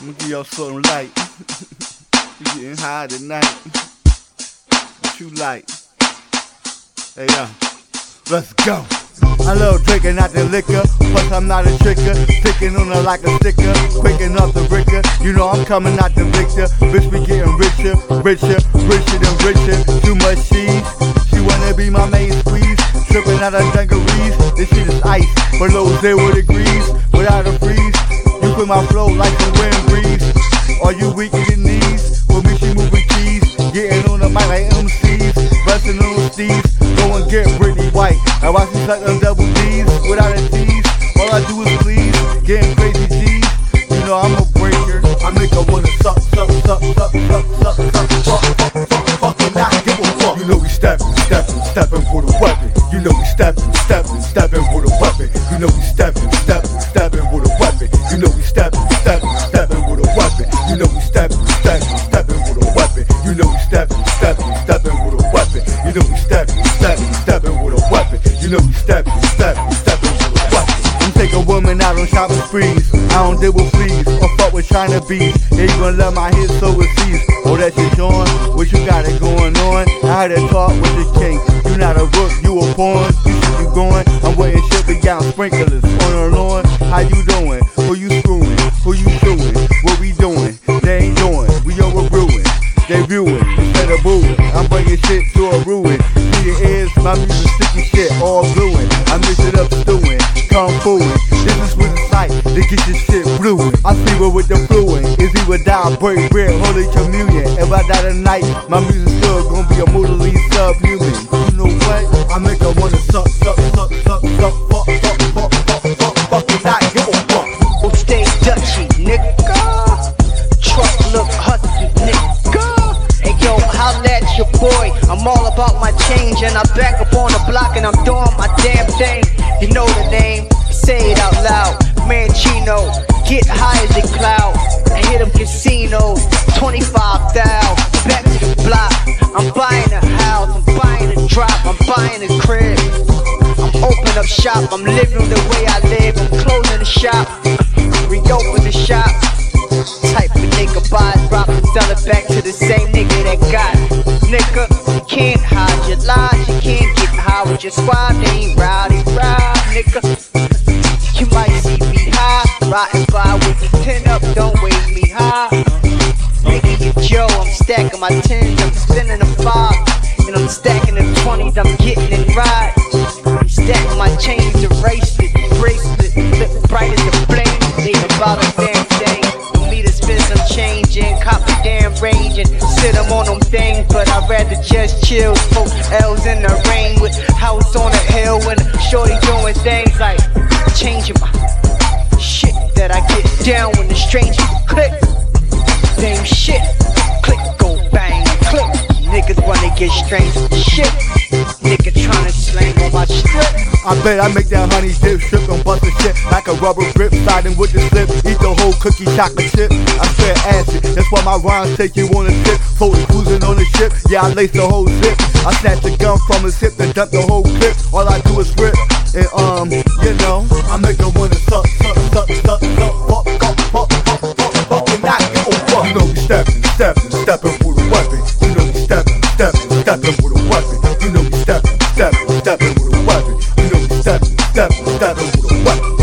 I'ma give y'all something light. you getting high tonight. What you like? Hey, yo, let's go. I love drinking out the liquor, plus I'm not a tricker. Sticking on her like a sticker, quaking off the ricker. You know I'm coming out the victor. Bitch, we getting richer, richer, richer than richer. Too much cheese. She wanna be my main squeeze. Tripping out of dungarees. This shit is ice, below zero degrees. Without a freeze, feel my flow like the wind breeze. Are you weak in your knees? For me, she moving keys. Getting on the mic like MCs. Busting on Steve's. Go and get Britney White. I watch you suck them double D's without a tease. All I do is please. Getting crazy G's. You know I'm a breaker. I make her wanna suck, suck, suck, suck, suck, suck, suck, stepping, stepping, with a weapon. You know we stepping, stepping, stepping with a weapon. I'm take a woman out on shopping sprees. I don't deal with fleas or fuck with China bees. They gonna love my hits overseas. Oh, that shit on. What you got it going on? I had a talk with the king. You not a my sticky shit, all gluing. I mix it up stewing, kung fuing. This is with the sight to get your shit brewing. I fever with the fluid. Is he would die, break bread, holy communion. If I die tonight, my music still gonna be a moodily subhuman. You know what? I make her wanna suck, suck, I'm all about my change, and I back up on the block, and I'm doing my damn thing. You know the name, say it out loud. Manchino, get high as a cloud. I hit them casinos, 25 thou. Back to the block. I'm buying a house, I'm buying a drop, I'm buying a crib. I'm open up shop, I'm living the way I live, I'm closing the shop, reopen the shop. Type of nigga your squad, they ain't rowdy, ride, nigga. You might see me high, riding by with the 10 up, don't wake me high. Nigga, you Joe, I'm stacking my tens, I'm spinning the five, and I'm stacking the 20s, I'm getting it right. I'm stacking my chains, erased it, bracelet, look bright as a flame, think about a damn thing. For me to spend some change and cop a damn range and sit them on them things, but I'd rather just chill, smoke L's in the rain with house on a hill and shorty doing things like changing my shit that I get down when the stranger click. Same shit, click, go bang, click. Niggas wanna get strange shit. Nigga tryna slang my strip. I bet I make that honey dip, strip and bust the shit like a rubber grip, sliding with the slip, eat the whole cookie chocolate chip. I spit acid, that's why my rhymes take you on a trip. Floating cruising on the ship, yeah I lace the whole zip. I snatch the gun from his hip and dump the whole clip. All I do is rip. And um, you know, I make her wanna suck, suck, suck, suck, suck, fuck, fuck, fuck, fuck, fuck, fuck, and not give a fuck. You know we steppin', steppin', steppin' with a weapon. You know we steppin', steppin', steppin' with a weapon. You know we steppin', steppin', steppin' with a weapon. You know we steppin', steppin', steppin' with a weapon.